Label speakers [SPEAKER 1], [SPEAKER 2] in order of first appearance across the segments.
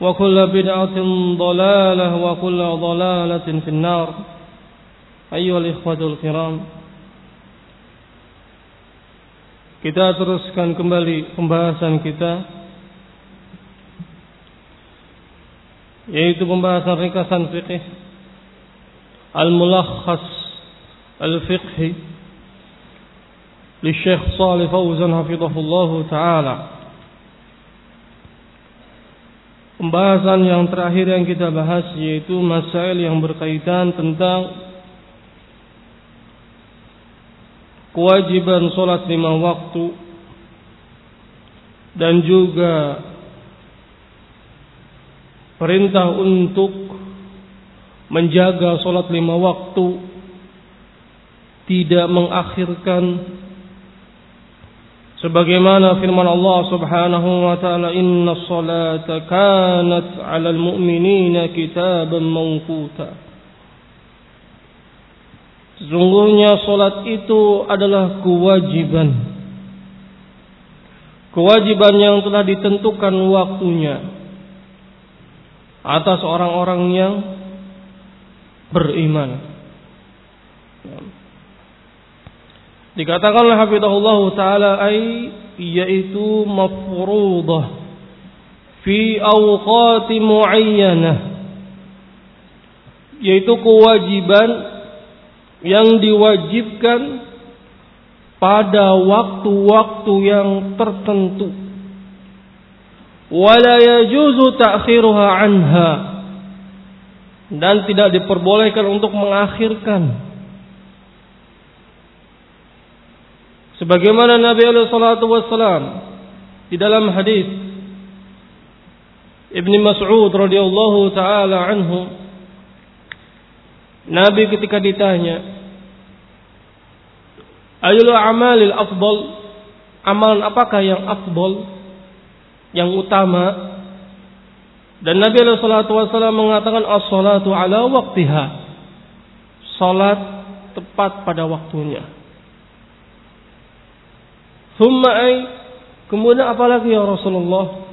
[SPEAKER 1] وكل بدعة ضلالة وكل ضلالة في النار أيها الإخوة الكرام kita teruskan kembali pembahasan kita yaitu pembahasan ringkasan fikih al-mulakhas al-fiqhi li Syekh Shalih Fauzan hafizahullah taala Pembahasan yang terakhir yang kita bahas yaitu masail yang berkaitan tentang kewajiban sholat lima waktu dan juga perintah untuk menjaga sholat lima waktu tidak mengakhirkan sebagaimana firman Allah Subhanahu wa taala inna sholata kanat 'alal mu'minina kitaban mawquta. Sesungguhnya solat itu adalah kewajiban. Kewajiban yang telah ditentukan waktunya Atas orang-orang yang beriman Dikatakan oleh Hafizahullah Ta'ala ay Yaitu mafrudah Fi awqati muayyanah Yaitu kewajiban Yang diwajibkan Pada waktu-waktu yang tertentu. Wala yajuzu ta'khiruha anha. Dan tidak diperbolehkan untuk mengakhirkan sebagaimana Nabi alaihi wassalam di dalam hadis Ibn Mas'ud radhiyallahu taala anhu Nabi ketika ditanya Ayul amalil afdal? Amalan apakah yang afdal yang utama? Dan Nabi alaihi wassalam mengatakan as-salatu ala waqtiha. Salat tepat pada waktunya Thumma ay kemudian apalagi ya Rasulullah?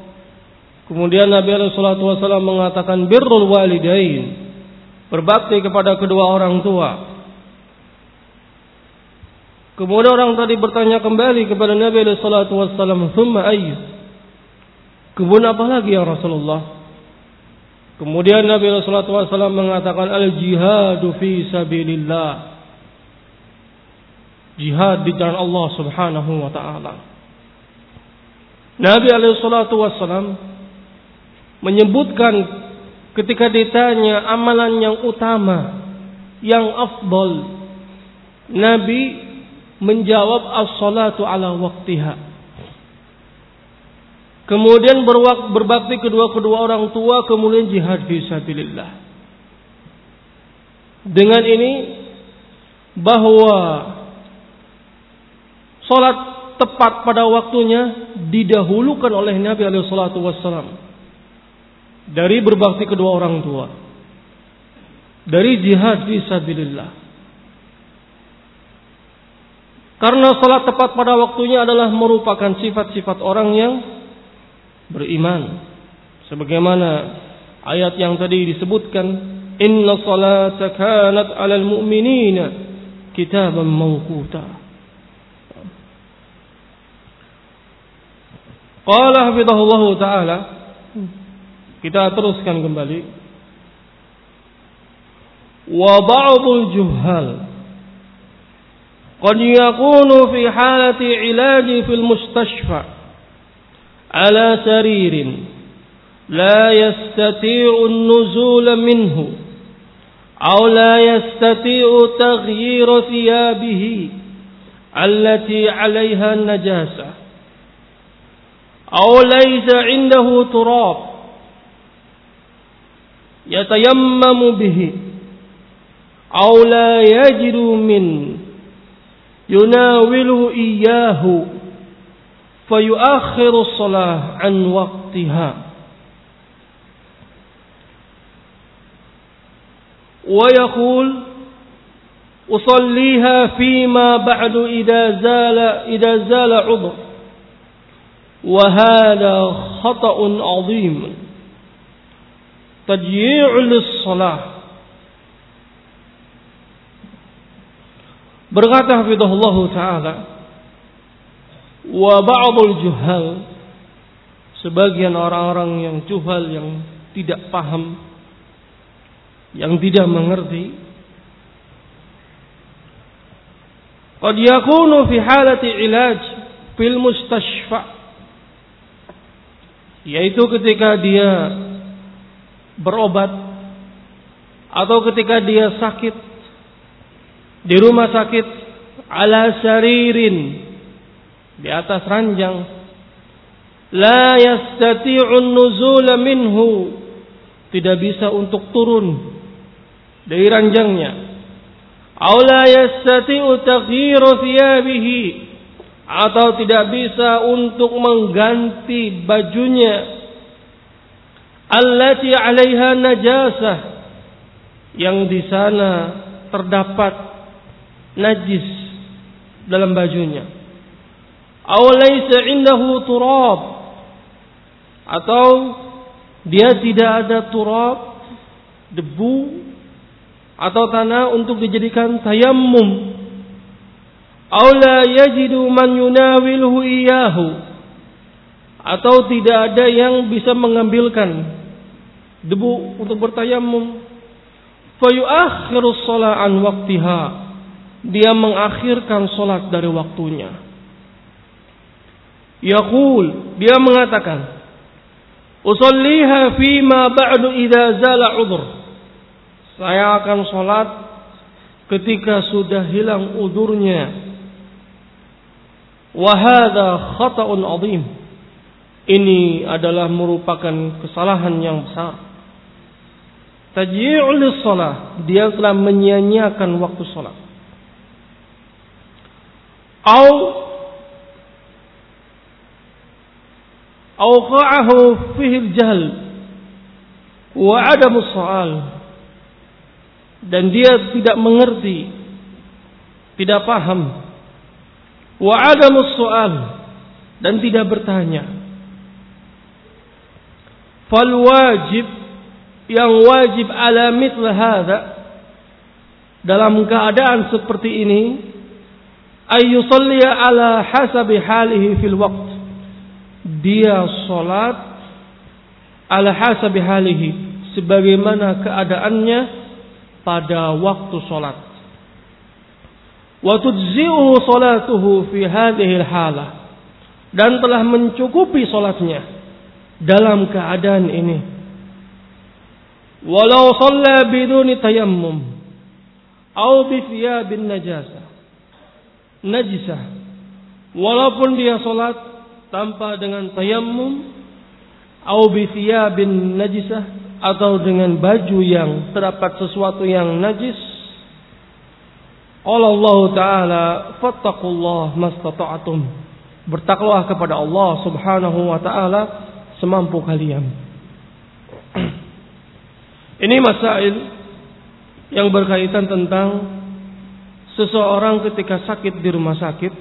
[SPEAKER 1] Kemudian Nabi Alaihi Wasallam mengatakan birrul walidain, berbakti kepada kedua orang tua. Kemudian orang tadi bertanya kembali kepada Nabi Alaihi Wasallam, thumma ay kemudian apa lagi ya Rasulullah? Kemudian Nabi Alaihi Wasallam mengatakan al jihadu fi sabilillah jihad di jalan Allah Subhanahu wa taala. Nabi alaihi salatu wasallam menyebutkan ketika ditanya amalan yang utama, yang afdal, Nabi menjawab as-salatu ala waktiha. kemudian berbakti kedua-kedua orang tua, kemudian jihad fi sabilillah. Dengan ini bahwa salat tepat pada waktunya didahulukan oleh Nabi alaihi wassalam dari berbakti kedua orang tua. Dari jihad fi sabilillah. Karena salat tepat pada waktunya adalah merupakan sifat-sifat orang yang beriman. Sebagaimana ayat yang tadi disebutkan, "Inna salata kanat 'alal mu'minina kitaban mawquta." Qala hafizahullah taala kita teruskan kembali wa ba'dul juhal قد يكون في حالة علاج في المستشفى على سرير لا يستطيع النزول منه أو لا يستطيع تغيير ثيابه التي عليها النجاسة أو ليس عنده تراب يتيمم به أو لا يجد من يناوله إياه فيؤخر الصلاة عن وقتها. ويقول أصليها فيما بعد إذا زال إذا زال عذر وهذا خطأ عظيم تضييع للصلاة berkata hafizahullah taala wa ba'dul juhal sebagian orang-orang yang juhal yang tidak paham yang tidak mengerti qad yakunu fi halati ilaj fil mustashfa yaitu ketika dia berobat atau ketika dia sakit di rumah sakit ala saririn di atas ranjang la yastati'un nuzul minhu tidak bisa untuk turun dari ranjangnya. Aw la yastati'u taghyiru thiyabihi atau tidak bisa untuk mengganti bajunya. Allati 'alaiha najasah yang di sana terdapat najis dalam bajunya. Aw laisa indahu turab. Atau dia tidak ada turab debu atau tanah untuk dijadikan tayammum aw la yajidu man yunawiluhu iyahu atau tidak ada yang bisa mengambilkan debu untuk bertayamum fayuakhiru shalah an waqtiha dia mengakhirkan salat dari waktunya Yaqul, dia mengatakan, "Usalliha ma ba'du idza zala udhr." Saya akan salat ketika sudah hilang udurnya. Wa hadha khata'un 'azim. Ini adalah merupakan kesalahan yang besar. Tajyi'ul salah, dia telah menyia-nyiakan waktu salat. Au awqa'ahu fihi al-jahl wa adamu soal dan dia tidak mengerti tidak paham wa adamu soal dan tidak bertanya. Fal wajib yang wajib ala mithl hadha. Dalam keadaan seperti ini ayyusalliya ala hasabi halihi fil waqt. Dia sholat ala hasabi halihi sebagaimana keadaannya pada waktu sholat. Wa tujzi'uhu salatuhu fi hadhihi halah dan telah mencukupi sholatnya dalam keadaan ini. Walau shalla biduni tayammum atau bi thiyabin najasa najisah walaupun dia sholat tanpa dengan tayammum au bi thiyabin najisah atau dengan baju yang terdapat sesuatu yang najis Allah Allah Ta'ala Fattakullah mastata'atum Bertakwalah kepada Allah Subhanahu Wa Ta'ala Semampu kalian. Ini masail Yang berkaitan tentang Seseorang ketika sakit di rumah sakit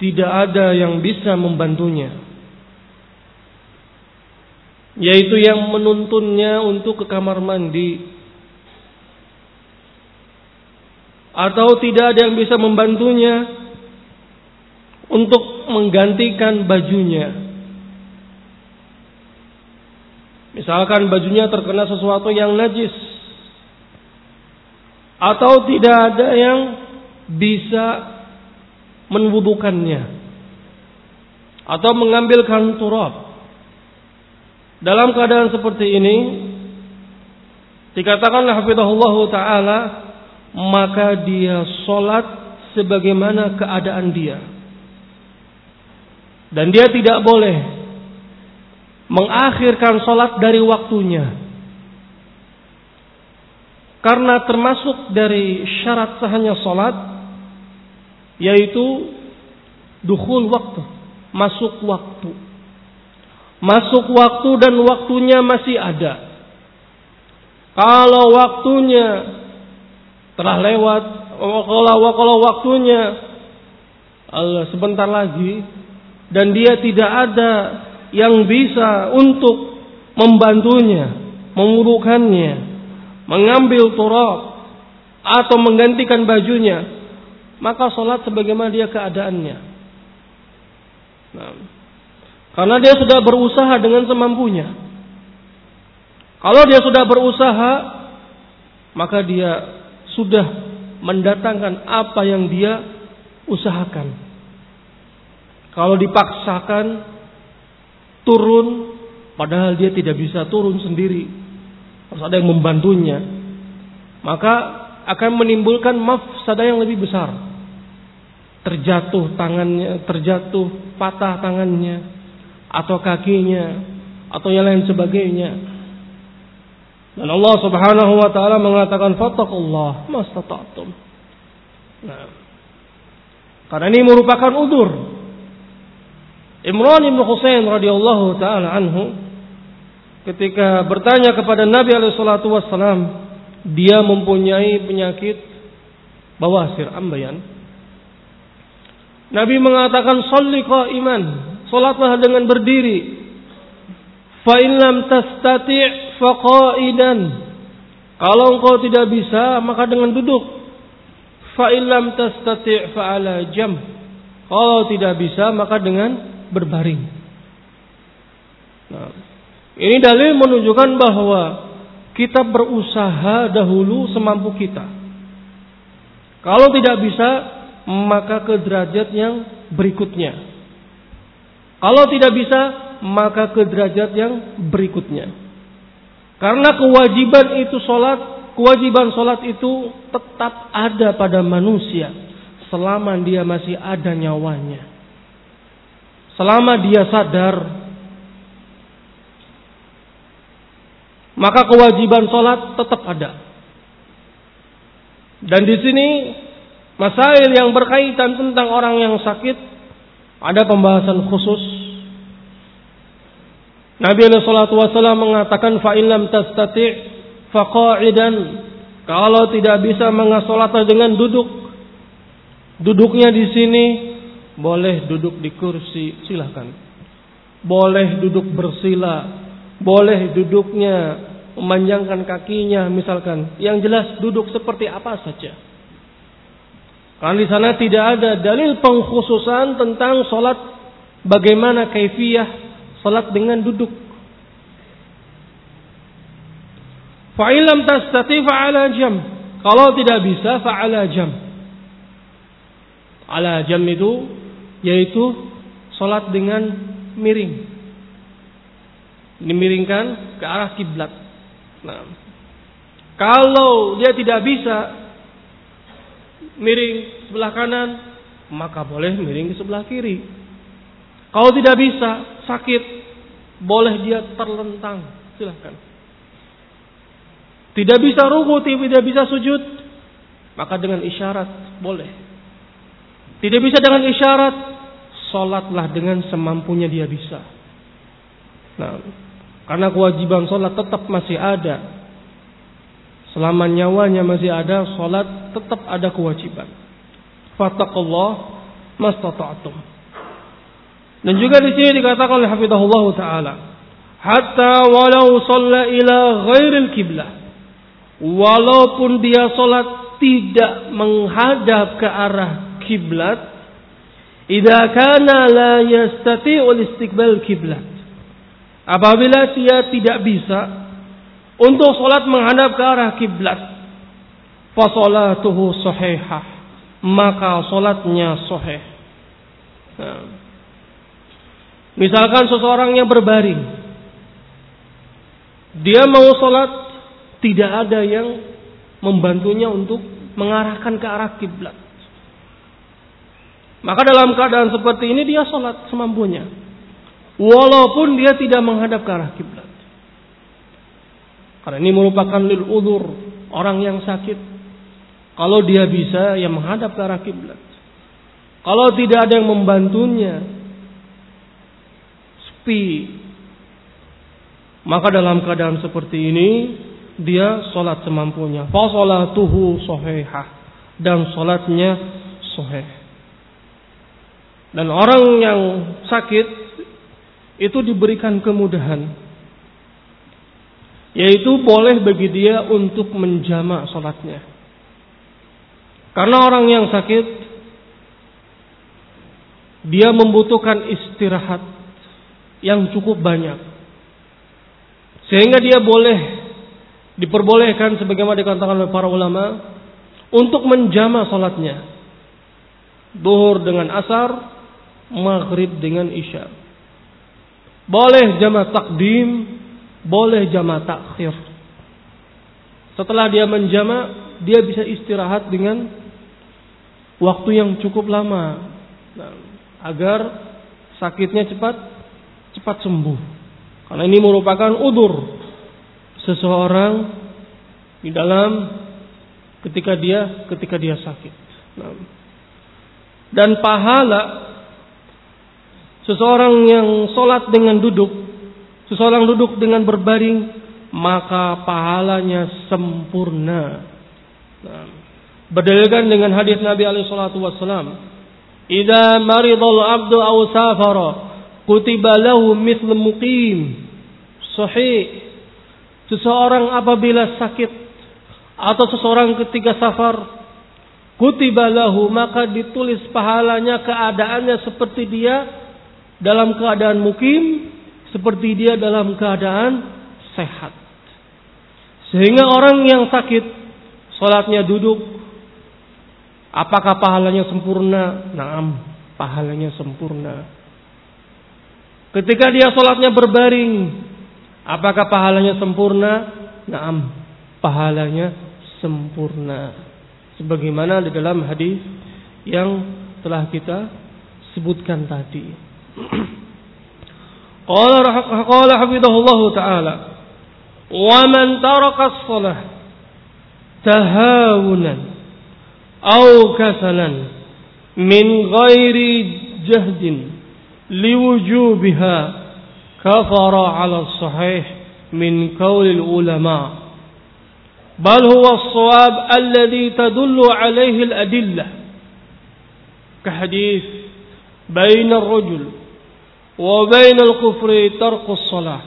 [SPEAKER 1] Tidak ada yang bisa membantunya. Yaitu yang menuntunnya untuk ke kamar mandi atau tidak ada yang bisa membantunya untuk menggantikan bajunya. Misalkan bajunya terkena sesuatu yang najis atau tidak ada yang bisa menwudukannya atau mengambilkan turab. Dalam keadaan seperti ini dikatakanlah hafizahullah taala maka dia sholat sebagaimana keadaan dia. Dan dia tidak boleh mengakhirkan sholat dari waktunya. Karena termasuk dari syarat sahnya sholat, yaitu dukhul waktu, masuk waktu. Masuk waktu dan waktunya masih ada. Kalau waktunya telah lewat kalau kalau waktunya sebentar lagi dan dia tidak ada yang bisa untuk membantunya, mengurukannya, mengambil turab atau menggantikan bajunya, maka sholat sebagaimana dia keadaannya. Nah, karena dia sudah berusaha dengan semampunya. Kalau dia sudah berusaha, maka dia sudah mendatangkan apa yang dia usahakan. Kalau dipaksakan turun padahal dia tidak bisa turun sendiri, harus ada yang membantunya. Maka akan menimbulkan mafsadah yang lebih besar. Terjatuh tangannya, terjatuh patah tangannya atau kakinya atau yang lain sebagainya dan Allah Subhanahu wa taala mengatakan fattaqullah mastata'tum. Nah. Karena ini merupakan udur. Imran bin Husain radhiyallahu taala anhu ketika bertanya kepada Nabi alaihi salatu wasallam, dia mempunyai penyakit bawasir ambayan. Nabi mengatakan salli qa'iman, salatlah dengan berdiri. Fa in lam tastati' faqaidan. Kalau engkau tidak bisa, maka dengan duduk. Fa illam tastati' fa jam. Kalau tidak bisa, maka dengan berbaring. Nah, ini dalil menunjukkan bahwa kita berusaha dahulu semampu kita. Kalau tidak bisa, maka ke derajat yang berikutnya. Kalau tidak bisa, maka ke derajat yang berikutnya. Karena kewajiban itu sholat, kewajiban sholat itu tetap ada pada manusia selama dia masih ada nyawanya. Selama dia sadar, maka kewajiban sholat tetap ada. Dan di sini masail yang berkaitan tentang orang yang sakit ada pembahasan khusus Nabi alaihi wasallam mengatakan fa illam tastati' faqa'idan. Kalau tidak bisa mengasolat dengan duduk. Duduknya di sini boleh duduk di kursi, silahkan. Boleh duduk bersila, boleh duduknya memanjangkan kakinya misalkan. Yang jelas duduk seperti apa saja. Karena di sana tidak ada dalil pengkhususan tentang solat bagaimana kaifiyah Salat dengan duduk. Fa'ilam tastati fa'ala jam. Kalau tidak bisa fa'ala jam. Ala jam itu yaitu salat dengan miring. Dimiringkan ke arah kiblat. Nah, kalau dia tidak bisa miring sebelah kanan, maka boleh miring ke sebelah kiri. Kalau tidak bisa, sakit, boleh dia terlentang, silahkan. Tidak bisa ruku, tidak bisa sujud, maka dengan isyarat boleh. Tidak bisa dengan isyarat, sholatlah dengan semampunya dia bisa. Nah, karena kewajiban sholat tetap masih ada. Selama nyawanya masih ada, sholat tetap ada kewajiban. Fattakullah mastata'tum. Dan juga di sini dikatakan oleh Hafizahullah Ta'ala. Hatta walau sholla ila ghairil kiblah. Walaupun dia sholat tidak menghadap ke arah kiblat. Idza kana la yastati'ul istiqbal kiblat. Apabila dia tidak bisa untuk sholat menghadap ke arah kiblat. Fasolatuhu sahihah. Maka sholatnya sahih. Nah. Misalkan seseorang yang berbaring. Dia mau sholat. Tidak ada yang membantunya untuk mengarahkan ke arah kiblat. Maka dalam keadaan seperti ini dia sholat semampunya. Walaupun dia tidak menghadap ke arah kiblat. Karena ini merupakan lil udur orang yang sakit. Kalau dia bisa ya menghadap ke arah kiblat. Kalau tidak ada yang membantunya, sepi. Maka dalam keadaan seperti ini dia sholat semampunya. Fasolatuhu sohehah dan sholatnya soheh. Dan orang yang sakit itu diberikan kemudahan yaitu boleh bagi dia untuk menjamak sholatnya. Karena orang yang sakit, dia membutuhkan istirahat yang cukup banyak. Sehingga dia boleh diperbolehkan sebagaimana dikatakan oleh para ulama untuk menjama sholatnya. Duhur dengan asar, maghrib dengan isya. Boleh jama takdim, boleh jama takhir. Setelah dia menjama, dia bisa istirahat dengan waktu yang cukup lama nah, agar sakitnya cepat cepat sembuh. Karena ini merupakan udur seseorang di dalam ketika dia ketika dia sakit. Nah, dan pahala seseorang yang sholat dengan duduk Seseorang duduk dengan berbaring, maka pahalanya sempurna. Nah, berdalilkan dengan hadis Nabi alaihi wasallam, "Idza maridal abdu aw safara, kutiba lahu mithlu muqim." Sahih. Seseorang apabila sakit atau seseorang ketika safar, kutiba lahu maka ditulis pahalanya keadaannya seperti dia dalam keadaan mukim seperti dia dalam keadaan sehat. Sehingga orang yang sakit, sholatnya duduk, apakah pahalanya sempurna? Naam, pahalanya sempurna. Ketika dia sholatnya berbaring, apakah pahalanya sempurna? Naam, pahalanya sempurna. Sebagaimana di dalam hadis yang telah kita sebutkan tadi. Qala qala taala wa man tarakas as-salah tahawunan Au kasalan min ghairi jahdin لوجوبها كفر على الصحيح من قول العلماء. بل هو الصواب الذي تدل عليه الأدلة كحديث بين الرجل وبين الكفر ترك الصلاة.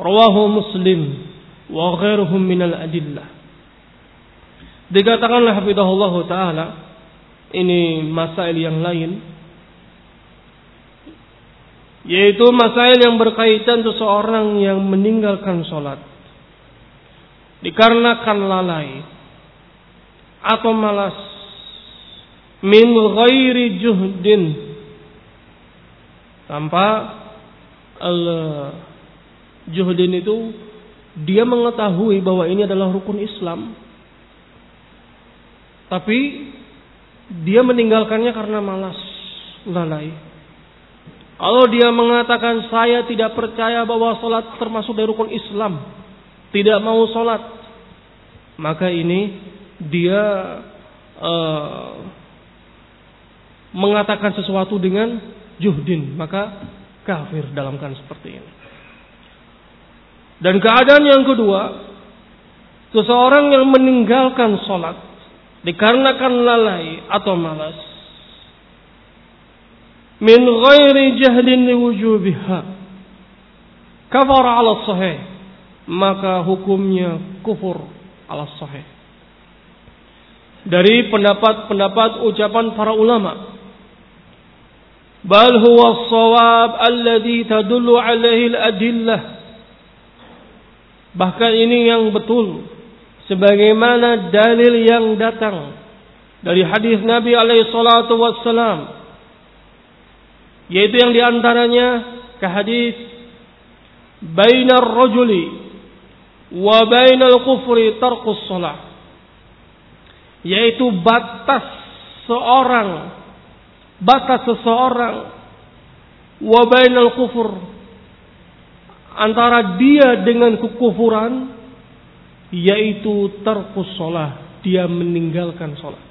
[SPEAKER 1] رواه مسلم وغيرهم من الأدلة. Dikatakanlah hafidahullah taala ini masail yang lain. Yaitu masail yang berkaitan seseorang yang meninggalkan sholat dikarenakan lalai atau malas min ghairi juhdin tanpa al-juhdin itu dia mengetahui bahwa ini adalah rukun Islam. Tapi dia meninggalkannya karena malas, lalai. Kalau dia mengatakan saya tidak percaya bahwa sholat termasuk dari rukun Islam, tidak mau sholat, maka ini dia uh, mengatakan sesuatu dengan juhdin, maka kafir dalam keadaan seperti ini. Dan keadaan yang kedua, seseorang yang meninggalkan sholat dikarenakan lalai atau malas min ghairi jahlin liwujubiha kafara ala sahih maka hukumnya kufur ala sahih. Dari pendapat-pendapat ucapan para ulama bal huwa shawab alladhi tadullu alaihi al-adillah. Bahkan ini yang betul sebagaimana dalil yang datang dari hadis Nabi alaihi salatu wassalam yaitu yang di antaranya ke hadis bainar rajuli wa bainal kufri tarkus salat yaitu batas seorang batas seseorang wa bainal kufur antara dia dengan kekufuran yaitu tarkus salat dia meninggalkan salat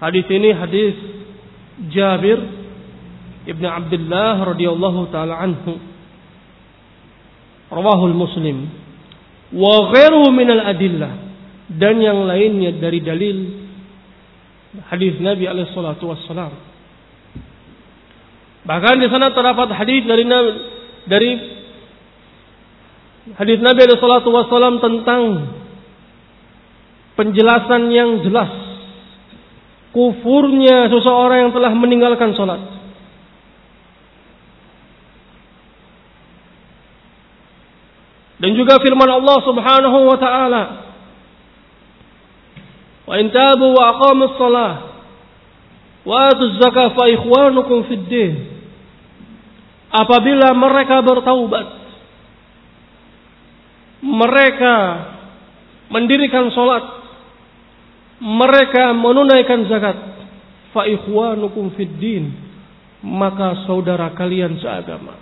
[SPEAKER 1] hadis ini hadis Jabir Ibn Abdullah radhiyallahu taala anhu. Rawahul Muslim. Ghairu min al adillah. Dan yang lainnya dari dalil hadis Nabi alaihi salatu wassalam. Bahkan di sana terdapat hadis dari dari hadis Nabi alaihi salatu wassalam tentang penjelasan yang jelas. Kufurnya seseorang yang telah meninggalkan salat Dan juga firman Allah Subhanahu wa taala. Wa in tabu wa aqamus shalah wa atuz zakah fa ikhwanukum fid din. Apabila mereka bertaubat mereka mendirikan salat mereka menunaikan zakat fa ikhwanukum fid din maka saudara kalian seagama.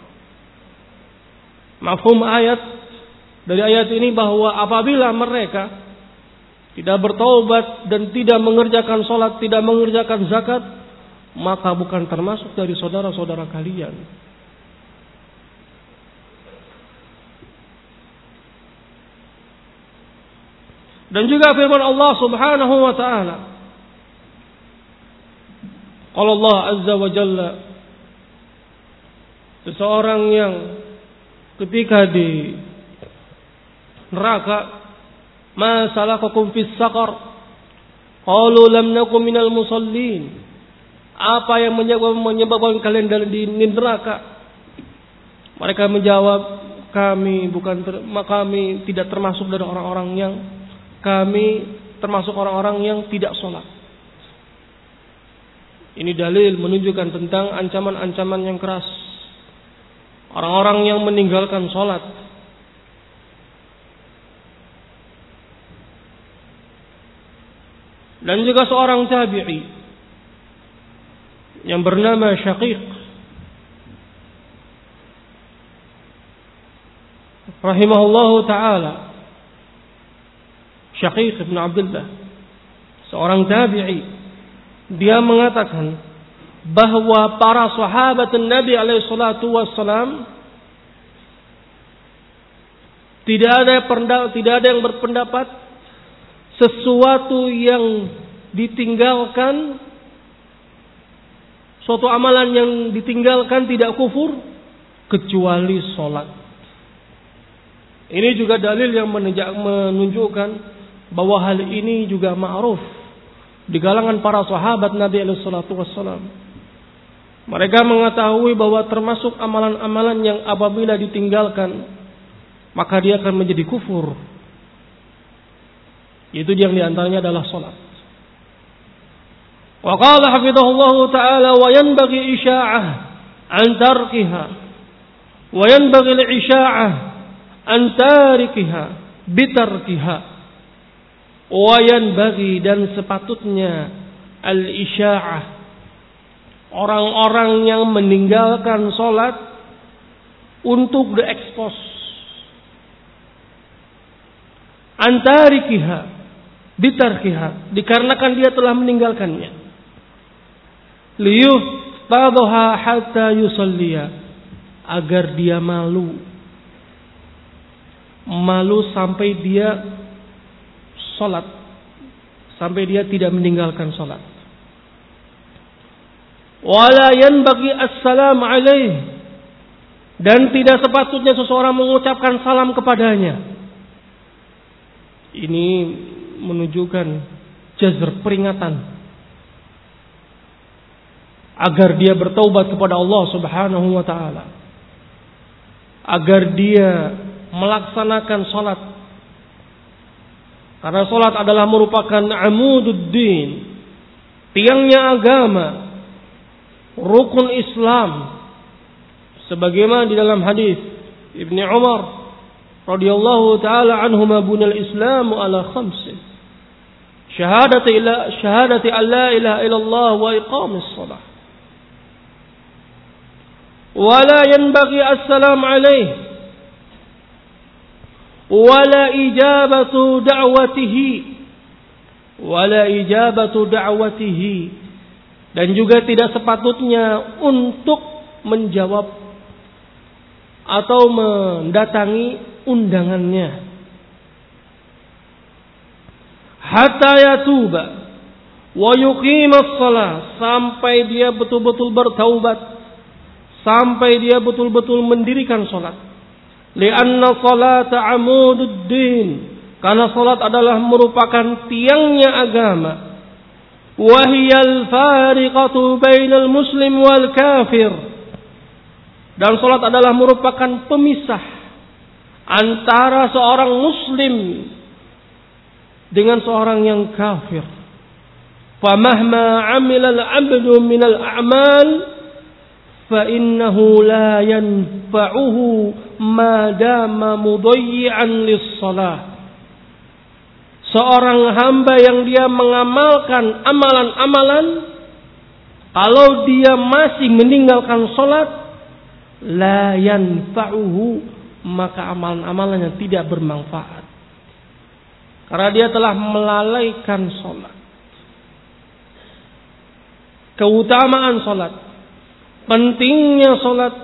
[SPEAKER 1] Mafhum ayat dari ayat ini bahwa apabila mereka tidak bertaubat dan tidak mengerjakan sholat, tidak mengerjakan zakat, maka bukan termasuk dari saudara-saudara kalian. Dan juga firman Allah Subhanahu wa taala. Kalau Allah Azza wa Jalla seseorang yang ketika di neraka. Ma salakakum fis saqar. Qalu lam nakum minal musallin. Apa yang menyebabkan, menyebabkan kalian di neraka? Mereka menjawab kami bukan ter, kami tidak termasuk dari orang-orang yang kami termasuk orang-orang yang tidak sholat. Ini dalil menunjukkan tentang ancaman-ancaman yang keras. Orang-orang yang meninggalkan sholat dan juga seorang tabi'i yang bernama Syaqiq. Rahimahullahu taala. Syaqiq bin Abdullah. Seorang tabi'i. Dia mengatakan bahwa para sahabat Nabi alaihi salatu wassalam tidak ada tidak ada yang berpendapat sesuatu yang ditinggalkan suatu amalan yang ditinggalkan tidak kufur kecuali sholat. Ini juga dalil yang menunjukkan bahwa hal ini juga ma'ruf di kalangan para sahabat Nabi Alaihi Mereka mengetahui bahwa termasuk amalan-amalan yang apabila ditinggalkan maka dia akan menjadi kufur itu yang di antaranya adalah solat. Wa qala hafidhahullah ta'ala wa yanbaghi isya'ah an tarkiha. Wa yanbaghi al-isya'ah an tarikiha bitarkiha. Yanbaghi dan sepatutnya al-isya'ah.
[SPEAKER 2] Orang-orang yang meninggalkan sholat untuk diekspos. Antarikiha bitarkiha dikarenakan dia telah meninggalkannya. Liyuh tadoha hatta yusalliya. Agar dia malu. Malu sampai dia sholat. Sampai dia tidak meninggalkan sholat. Wala yanbaghi assalam alaih. Dan tidak sepatutnya seseorang mengucapkan salam kepadanya. Ini menunjukkan jazr peringatan. Agar dia bertaubat kepada Allah Subhanahu wa taala. Agar dia melaksanakan salat. Karena salat adalah merupakan amududdin. Tiangnya agama. Rukun Islam. Sebagaimana di dalam hadis Ibnu Umar radhiyallahu taala anhuma bunal Islam ala khamsin syahadati ila syahadati alla ilaha illallah wa iqamis shalah wala yanbaghi assalam alaihi wala ijabatu da'watihi. Wala ijabatu da'watihi. Dan juga tidak sepatutnya untuk menjawab atau mendatangi undangannya. Hatta yatuba wa yuqimas salah sampai dia betul-betul bertaubat. Sampai dia betul-betul mendirikan salat. Lianna salata amududdin. Karena salat adalah merupakan tiangnya agama. Wahiyal fariqatu bainal muslim wal kafir. Dan salat adalah merupakan pemisah antara seorang muslim dengan seorang yang kafir. Famahma amila al-'abdu min al-a'mal fa innahu la yanfa'uhu ma dama mudayyi'an lis-salah. Seorang hamba yang dia mengamalkan amalan-amalan kalau dia masih meninggalkan sholat la yanfa'uhu maka amalan-amalannya tidak bermanfaat karena dia telah melalaikan sholat keutamaan sholat pentingnya sholat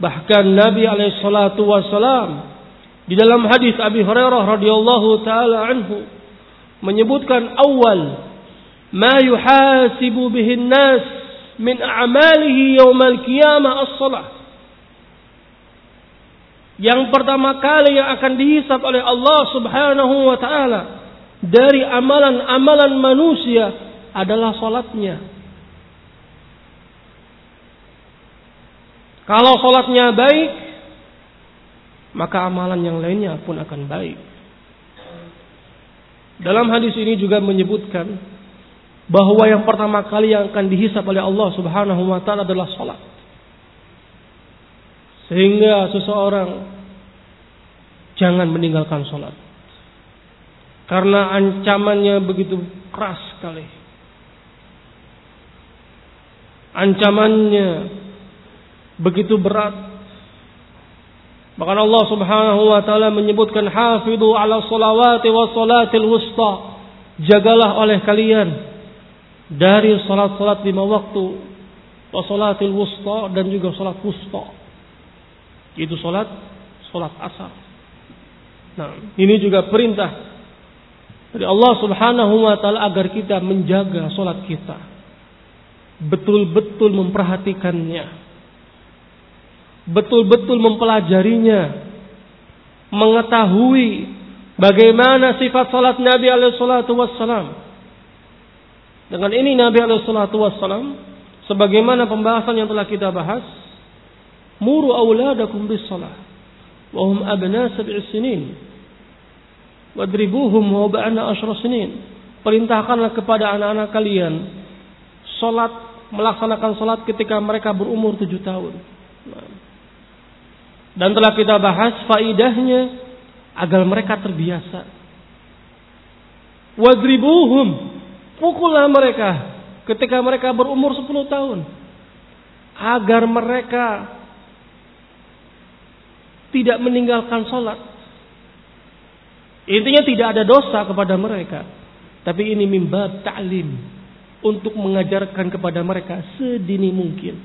[SPEAKER 2] bahkan Nabi alaihi salatu wasalam di dalam hadis Abi Hurairah radhiyallahu taala anhu menyebutkan awal ma yuhasibu bihi nas min a'malihi yaumal qiyamah as-salah. Yang pertama kali yang akan dihisab oleh Allah Subhanahu wa taala dari amalan-amalan manusia adalah salatnya. Kalau salatnya baik, maka amalan yang lainnya pun akan baik. Dalam hadis ini juga menyebutkan bahwa yang pertama kali yang akan dihisap oleh Allah Subhanahu wa taala adalah salat. Sehingga seseorang jangan meninggalkan salat. Karena ancamannya begitu keras sekali. Ancamannya begitu berat Bahkan Allah Subhanahu wa taala menyebutkan hafidhu ala salawati wa salatil wusta. Jagalah oleh kalian dari salat-salat lima waktu wa salatil wusta dan juga salat wusta. Itu salat salat asar. Nah, ini juga perintah dari Allah Subhanahu wa taala agar kita menjaga salat kita. Betul-betul memperhatikannya betul-betul mempelajarinya, mengetahui bagaimana sifat salat Nabi alaihi salatu wassalam. Dengan ini Nabi alaihi salatu wassalam sebagaimana pembahasan yang telah kita bahas, muru auladakum bis salah wa hum abna sab'i sinin wadribuhum wa ba'na asyra sinin. Perintahkanlah kepada anak-anak kalian salat melaksanakan salat ketika mereka berumur tujuh tahun. Dan telah kita bahas faidahnya agar mereka terbiasa. Wadribuhum, pukullah mereka ketika mereka berumur 10 tahun agar mereka tidak meninggalkan sholat. Intinya tidak ada dosa kepada mereka. Tapi ini mimba ta'lim. Untuk mengajarkan kepada mereka sedini mungkin.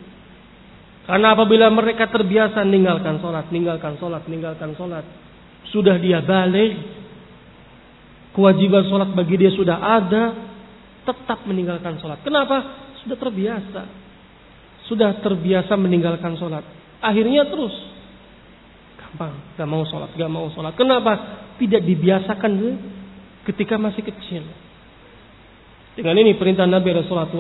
[SPEAKER 2] Karena apabila mereka terbiasa meninggalkan sholat, meninggalkan sholat, meninggalkan sholat. Sudah dia balik. Kewajiban sholat bagi dia sudah ada. Tetap meninggalkan sholat. Kenapa? Sudah terbiasa. Sudah terbiasa meninggalkan sholat. Akhirnya terus gampang, gak mau sholat, gak mau sholat. Kenapa? Tidak dibiasakan ketika masih kecil. Dengan ini perintah Nabi Rasulullah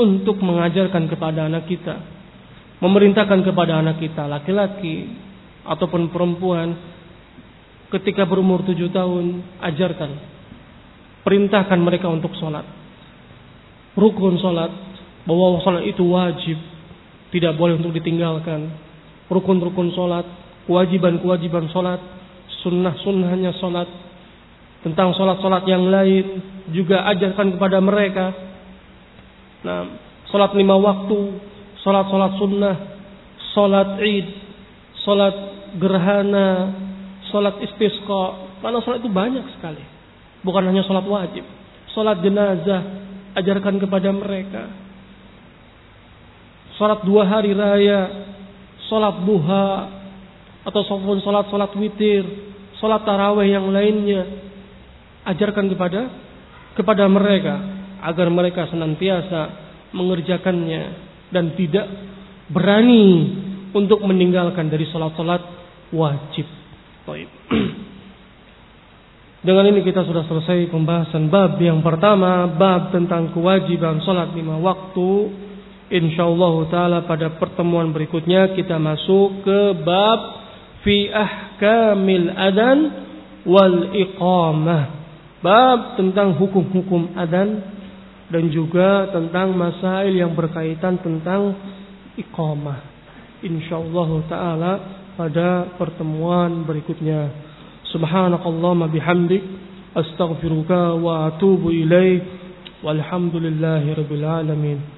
[SPEAKER 2] untuk mengajarkan kepada anak kita, memerintahkan kepada anak kita, laki-laki ataupun perempuan, ketika berumur tujuh tahun, ajarkan, perintahkan mereka untuk sholat. Rukun sholat, bahwa sholat itu wajib, tidak boleh untuk ditinggalkan rukun-rukun sholat, kewajiban-kewajiban sholat, sunnah-sunnahnya sholat, tentang sholat-sholat yang lain juga ajarkan kepada mereka. Nah, sholat lima waktu, sholat-sholat sunnah, sholat id, sholat gerhana, sholat istisqa. Karena sholat itu banyak sekali. Bukan hanya sholat wajib. Sholat jenazah, ajarkan kepada mereka. Sholat dua hari raya, sholat duha, atau sholat sholat witir, sholat taraweh yang lainnya, ajarkan kepada kepada mereka agar mereka senantiasa mengerjakannya dan tidak berani untuk meninggalkan dari sholat-sholat wajib. Dengan ini kita sudah selesai pembahasan bab yang pertama, bab tentang kewajiban sholat lima waktu insyaallah taala pada pertemuan berikutnya kita masuk ke bab fi ahkamil adan wal iqamah. Bab tentang hukum-hukum adan dan juga tentang masail yang berkaitan tentang iqamah. Insyaallah taala pada pertemuan berikutnya. Subhanakallahumma bihamdik astaghfiruka wa atubu ilaik. Walhamdulillahi alamin.